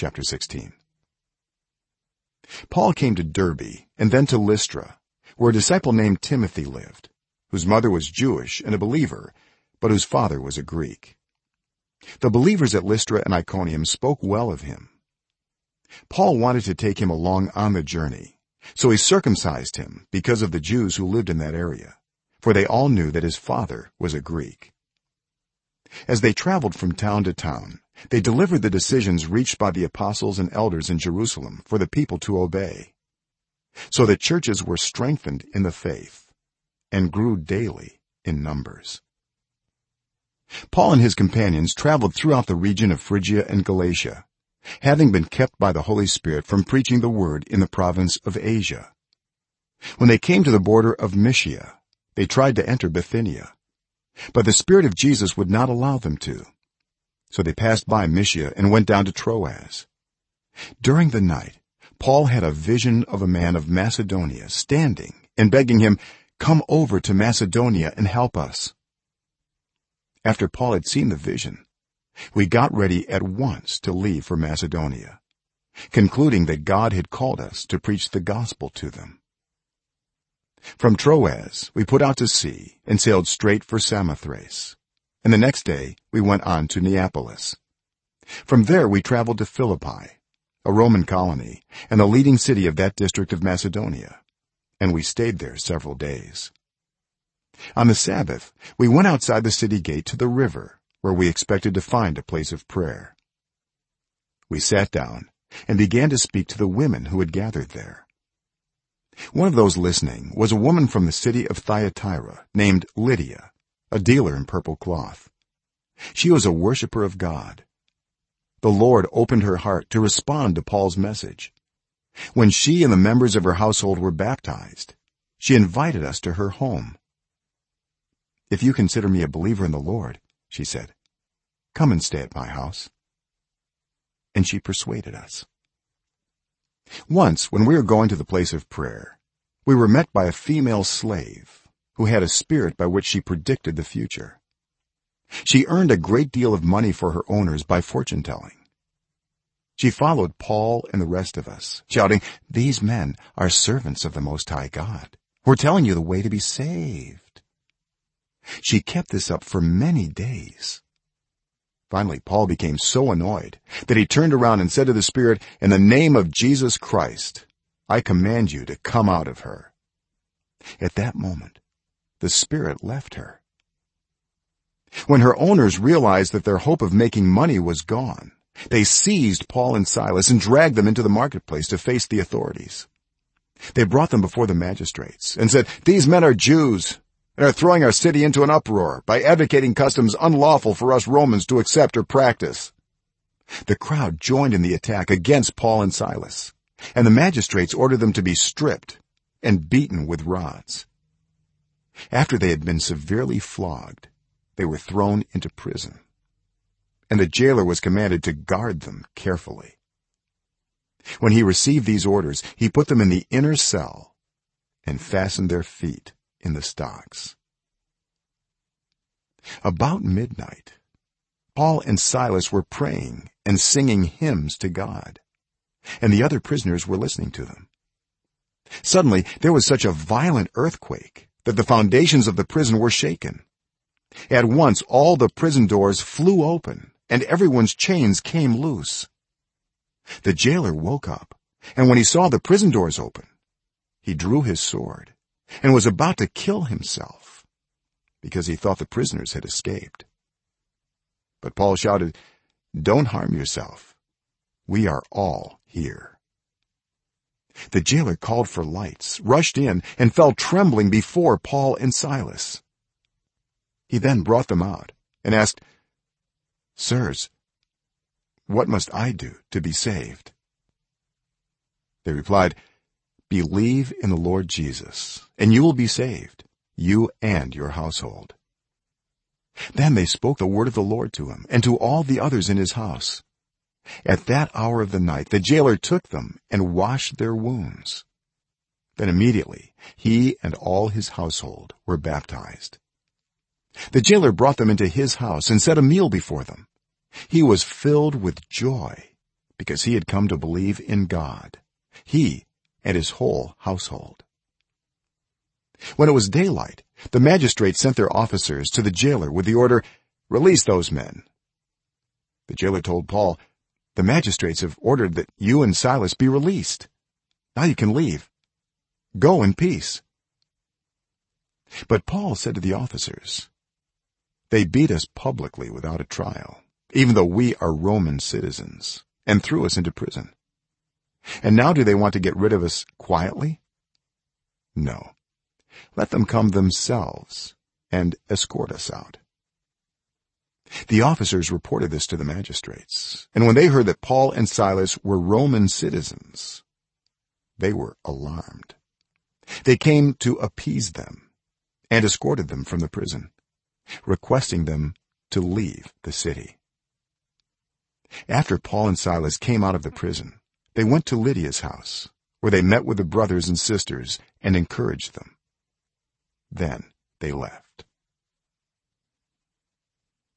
chapter 16 paul came to derbe and then to lystra where a disciple named timothy lived whose mother was jewish and a believer but whose father was a greek. The believers at lystra and iconium spoke well of him. Paul wanted to take him along on the journey so he circumcised him because of the jews who lived in that area for they all knew that his father was a greek. As they traveled from town to town they delivered the decisions reached by the apostles and elders in jerusalem for the people to obey. So the churches were strengthened in the faith and grew daily in numbers. Paul and his companions traveled throughout the region of phrygia and galatia having been kept by the holy spirit from preaching the word in the province of asia. When they came to the border of mysia they tried to enter bithynia but the spirit of jesus would not allow them to so they passed by mysia and went down to troas. During the night paul had a vision of a man of macedonia standing and begging him come over to macedonia and help us. After paul had seen the vision we got ready at once to leave for macedonia concluding that god had called us to preach the gospel to them. From troas we put out to sea and sailed straight for samothrace and the next day we went on to neapolis. From there we traveled to philippi a roman colony and the leading city of that district of macedonia. And we stayed there several days. On the sabbath we went outside the city gate to the river where we expected to find a place of prayer. We sat down and began to speak to the women who had gathered there. One of those listening was a woman from the city of thyatira named lydia a dealer in purple cloth. She was a worshipper of god. The lord opened her heart to respond to paul's message. When she and the members of her household were baptized she invited us to her home. If you consider me a believer in the lord she said come and stay at my house. And she persuaded us. Once when we were going to the place of prayer we were met by a female slave who had a spirit by which she predicted the future. She earned a great deal of money for her owners by fortune telling. She followed paul and the rest of us shouting these men are servants of the most high god. We're telling you the way to be saved. She kept this up for many days. Finally paul became so annoyed that he turned around and said to the spirit in the name of jesus christ i command you to come out of her. At that moment the spirit left her. When her owners realized that their hope of making money was gone they seized paul and silas and dragged them into the marketplace to face the authorities. They brought them before the magistrates and said these men are jews and are throwing our city into an uproar by advocating customs unlawful for us romans to accept or practice. The crowd joined in the attack against paul and silas and the magistrates ordered them to be stripped and beaten with rods after they had been severely flogged they were thrown into prison. And the jailer was commanded to guard them carefully. When he received these orders he put them in the inner cell and fastened their feet in the stocks. About midnight paul and silas were praying and singing hymns to god and the other prisoners were listening to them. Suddenly there was such a violent earthquake that the foundations of the prison were shaken. At once all the prison doors flew open and everyone's chains came loose. The jailer woke up and when he saw the prison doors open he drew his sword and was about to kill himself because he thought the prisoners had escaped. But paul shouted don't harm yourself. We are all here the jailer called for lights rushed in and fell trembling before paul and silas. He then brought them out and asked sirs what must i do to be saved? They replied believe in the lord jesus and you will be saved you and your household. Then they spoke the word of the lord to him and to all the others in his house at that hour of the night the jailer took them and washed their wounds. Then immediately he and all his household were baptized. The jailer brought them into his house and set a meal before them. He was filled with joy because he had come to believe in god he and his whole household. When it was daylight the magistrates sent their officers to the jailer with the order release those men. The jailer told paul the magistrates have ordered that you and silas be released. Now you can leave. Go in peace. But paul said to the officers they beat us publicly without a trial even though we are roman citizens and threw us into prison. And now do they want to get rid of us quietly? No. Let them come themselves and escort us out the officers reported this to the magistrates. And when they heard that paul and silas were roman citizens they were alarmed. They came to appease them and escorted them from the prison requesting them to leave the city. After paul and silas came out of the prison they went to lydia's house where they met with the brothers and sisters and encouraged them. Then they left